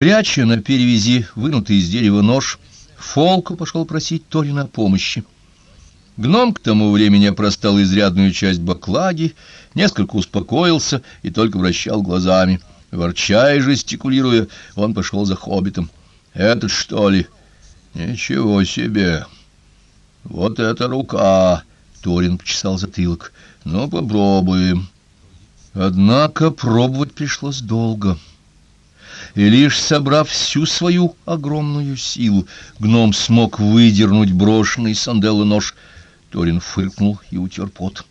Пряча на перевязи вынутый из дерева нож, Фолку пошел просить Торина о помощи. Гном к тому времени опростал изрядную часть баклаги, несколько успокоился и только вращал глазами. Ворча и жестикулируя, он пошел за хоббитом. «Этот, что ли?» «Ничего себе! Вот эта рука!» Торин почесал затылок. «Ну, попробуем». Однако пробовать пришлось долго и лишь собрав всю свою огромную силу, гном смог выдернуть брошенный санделы нож. Торин фыркнул и утер пот.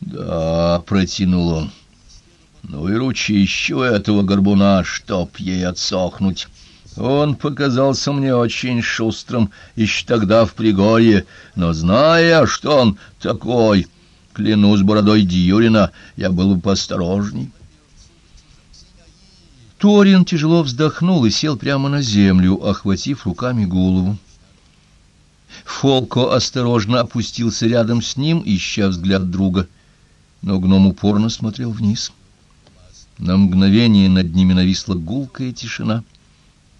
«Да», — протянул он, — «ну и ручищу этого горбуна, чтоб ей отсохнуть». Он показался мне очень шустрым еще тогда в Пригорье, но зная, что он такой, клянусь бородой Дьюрина, я был бы поосторожней. Торин тяжело вздохнул и сел прямо на землю, охватив руками голову. Фолко осторожно опустился рядом с ним, ища взгляд друга, но гном упорно смотрел вниз. На мгновение над ними нависла гулкая тишина.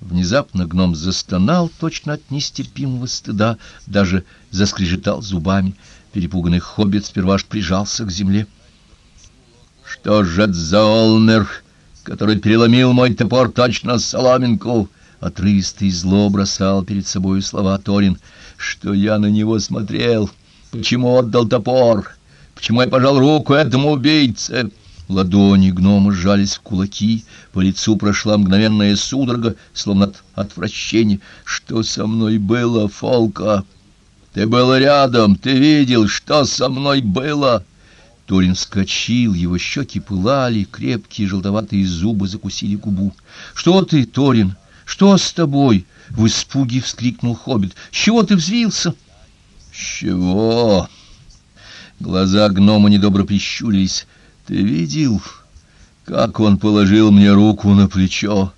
Внезапно гном застонал точно от нестерпимого стыда, даже заскрежетал зубами. Перепуганный хоббит сперва аж прижался к земле. — Что же это за Олмер? Который переломил мой топор точно соломинку. Отрывистый зло бросал перед собой слова Торин, что я на него смотрел. Почему отдал топор? Почему я пожал руку этому убийце? Ладони гнома сжались в кулаки, по лицу прошла мгновенная судорога, словно от отвращения. Что со мной было, Фолка? Ты был рядом, ты видел, что со мной было?» Торин вскочил, его щеки пылали, крепкие желтоватые зубы закусили губу. — Что ты, Торин? Что с тобой? — в испуге вскрикнул хоббит. — С чего ты взвился? — С чего? Глаза гнома недобро прищурились. — Ты видел, как он положил мне руку на плечо?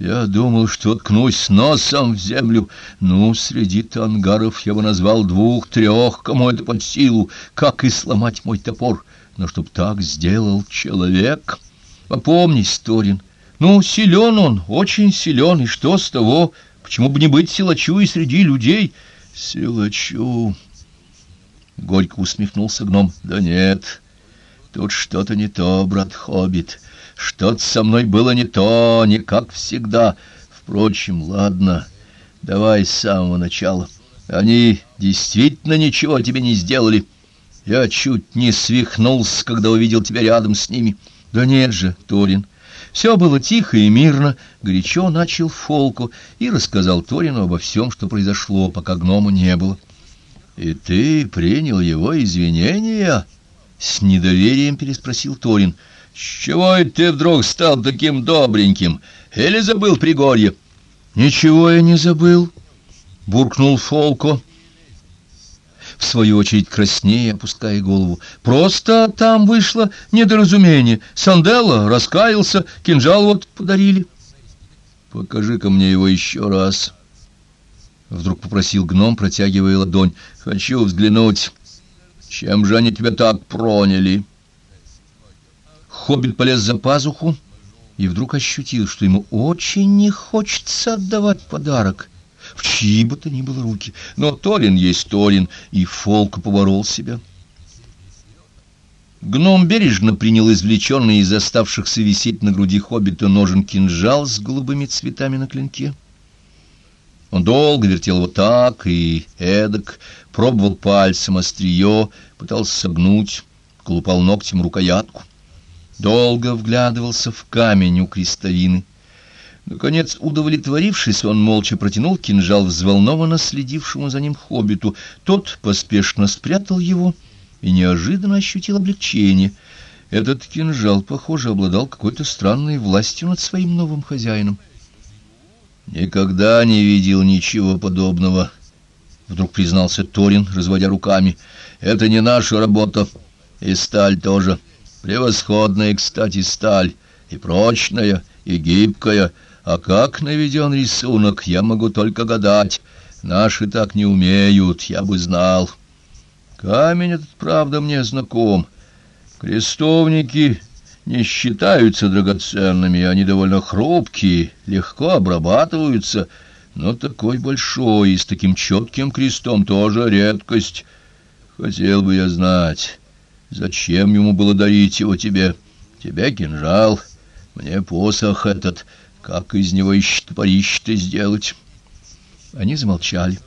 Я думал, что ткнусь носом в землю. Ну, среди тангаров я бы назвал двух-трех, кому это под силу, как и сломать мой топор. Но чтоб так сделал человек... Попомнись, Торин, ну, силен он, очень силен, и что с того? Почему бы не быть силачу и среди людей? Силачу... Горько усмехнулся гном. Да нет, тут что-то не то, брат Хоббит. Что-то со мной было не то, не как всегда. Впрочем, ладно, давай с самого начала. Они действительно ничего тебе не сделали. Я чуть не свихнулся, когда увидел тебя рядом с ними. Да нет же, Торин. Все было тихо и мирно, горячо начал Фолку и рассказал Торину обо всем, что произошло, пока гнома не было. — И ты принял его извинения? — с недоверием переспросил Торин. — с чего ты вдруг стал таким добреньким? Или забыл Пригорье? — Ничего я не забыл, — буркнул Фолко, в свою очередь краснее, опуская голову. — Просто там вышло недоразумение. Санделла раскаялся, кинжал вот подарили. — Покажи-ка мне его еще раз. Вдруг попросил гном, протягивая ладонь. — Хочу взглянуть. Чем же они тебя так проняли? — Хоббит полез за пазуху и вдруг ощутил, что ему очень не хочется отдавать подарок в чьи бы то ни было руки. Но Торин есть Торин, и Фолк поборол себя. Гном бережно принял извлеченный из оставшихся висеть на груди хоббита ножен кинжал с голубыми цветами на клинке. Он долго вертел его так и эдак, пробовал пальцем острие, пытался согнуть, колупал ногтем рукоятку долго вглядывался в камень у крестовины. Наконец, удовлетворившись, он молча протянул кинжал взволнованно следившему за ним хоббиту. Тот поспешно спрятал его и неожиданно ощутил облегчение. Этот кинжал, похоже, обладал какой-то странной властью над своим новым хозяином. «Никогда не видел ничего подобного», — вдруг признался Торин, разводя руками. «Это не наша работа, и сталь тоже». Превосходная, кстати, сталь, и прочная, и гибкая. А как наведен рисунок, я могу только гадать. Наши так не умеют, я бы знал. Камень этот, правда, мне знаком. Крестовники не считаются драгоценными, они довольно хрупкие, легко обрабатываются, но такой большой и с таким четким крестом тоже редкость. Хотел бы я знать, зачем ему было дарить его тебе? Тебе кинжал, мне посох этот, как из него ищет топорище сделать?» Они замолчали.